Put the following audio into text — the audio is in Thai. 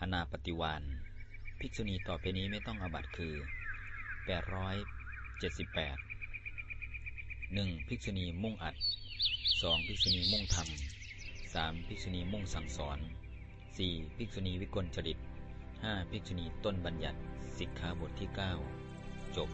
อนาปฏิวานภิกษุณีต่อไปนี้ไม่ต้องอบัตคือ 878 1. ภิกษุณีมุ่งอัด 2. ภิกษุณีมุ่งทำ 3. ภิกษุณีมุ่งสั่งสอน 4. ภิกษุณีวิกลจริต 5. ภิกษุณีต้นบัญญัติสิกขาบทที่ 9 จบ